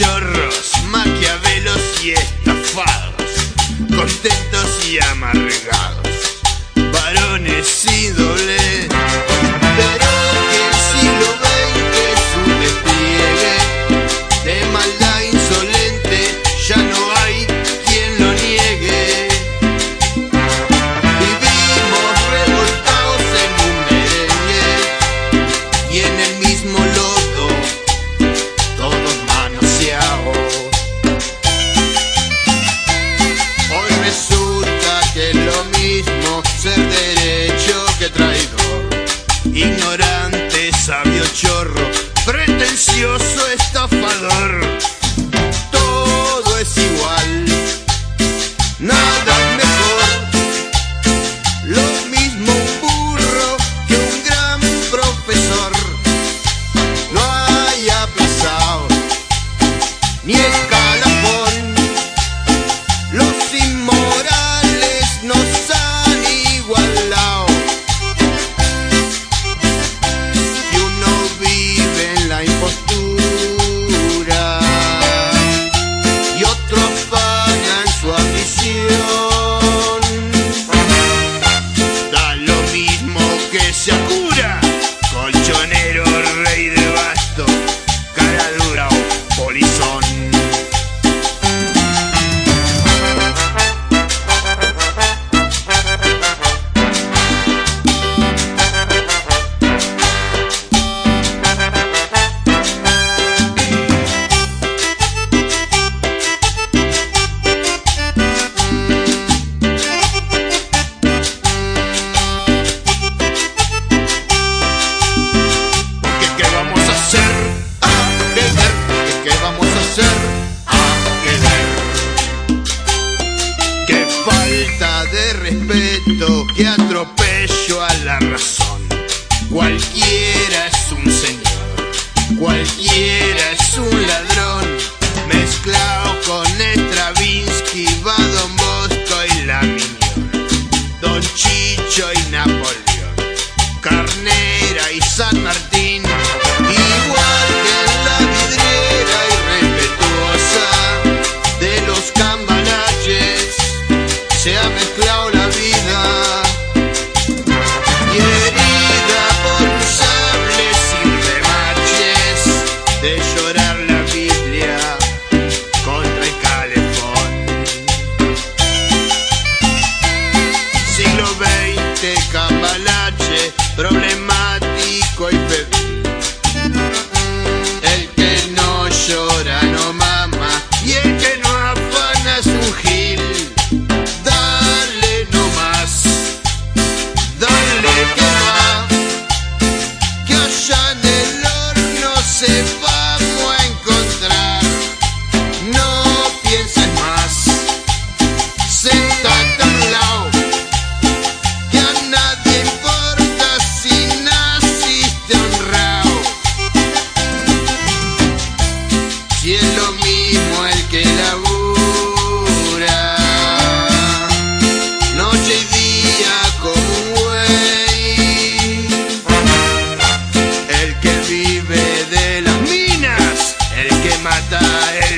chorro. de respeto que atropello a la razón. Cualquiera es un señor, cualquiera. llorar. matar.